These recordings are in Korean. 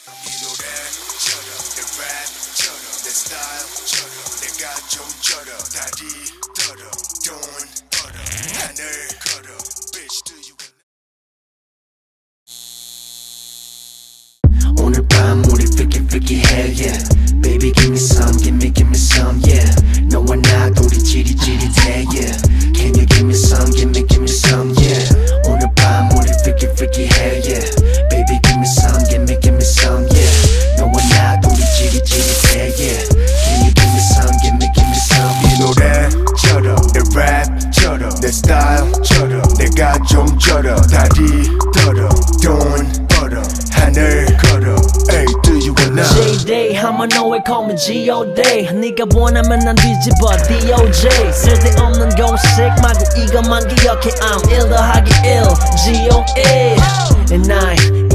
이 노래처럼 내 랩처럼 내 스타일처럼 내가 좀 절어 다리 떨어 돈 벌어 하늘 걸어 Bitch do you 오늘 밤 우리 freaky freaky 해 yeah Baby give me some give me give me some yeah 내 스타일처럼 내가 좀 절어 다리 떨어 돈 벌어 하늘 걸어 Ay do you wanna J-Day 하면 너의 call G-O-Day 네가 원하면 난 뒤집어 D-O-J 쓸데없는 공식 말고 이것만 기억해 I'm 1 더하기 1 G-O-A And I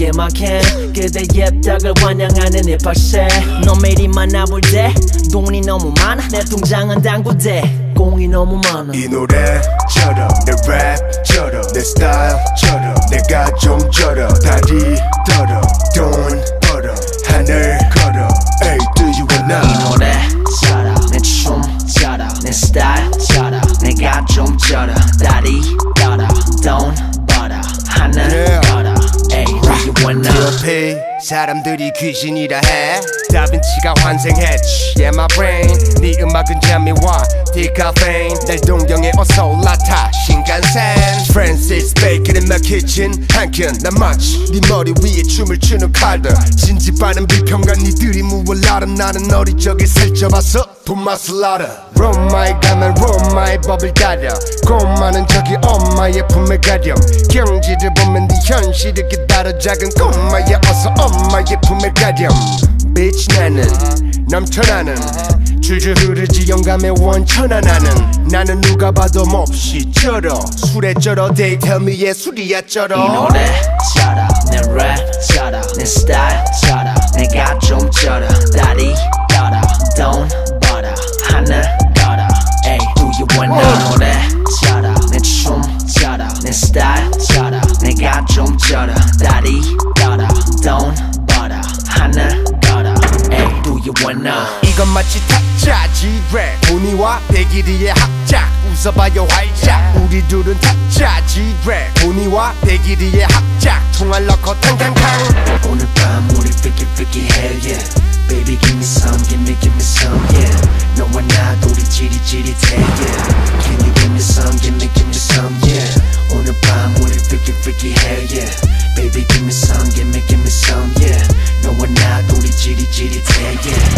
개막해. 그대 예쁘다를 환영하는 힙합새 너 매일 만나볼 때 돈이 너무 많아. 내 통장은 당구대. 공이 너무 많아. 이 노래처럼 내 랩처럼 내 스타일처럼 내가 좀 절어 다리 사람들이 귀신이라 해. 다빈치가 환생했지. Yeah my brain. 네 음악은 잠이와 디카페인. 날 동경에 어서 올라타. 신간센. Francis Bacon in my kitchen 한켠난 마치 네 머리 위에 춤을 추는 칼들. 진지빠른 비평가 니들이 무얼 알아? 나는 어리 적에 살쪄봤어. 돈 맛을 알아 로마에 가면 로마의 법을 따려. 고마는 저기 엄마의 품에 가렴. 경지를 보면 네 현실을 기다려. 작은 꼬마야 어서 가렴 Bitch 나는 넘쳐나는. 줄줄 흐르지 영감의 원천하 나는. 나는 누가 봐도 몹시 쩔어. 술에 쩔어 They tell me 예술이야 쩔어. 이 노래처럼 내 랩처럼 내 스타일 않아 이건 마치 타짜 지랩 보니와 대길이의 합작 웃어봐요 활짝 우리 둘은 타짜 지랩 보니와 대길이의 합작 총알 넣고 탕탕탕 오늘 밤 우리 freaky freaky hell yeah Baby give me some give me give me some yeah 너와 나 둘이 지릿지릿해 yeah Can you give me some give me give me some yeah 오늘 밤 우리 freaky freaky hell yeah Baby give me some give me give me some yeah 너와 나 둘이 지릿지릿해 yeah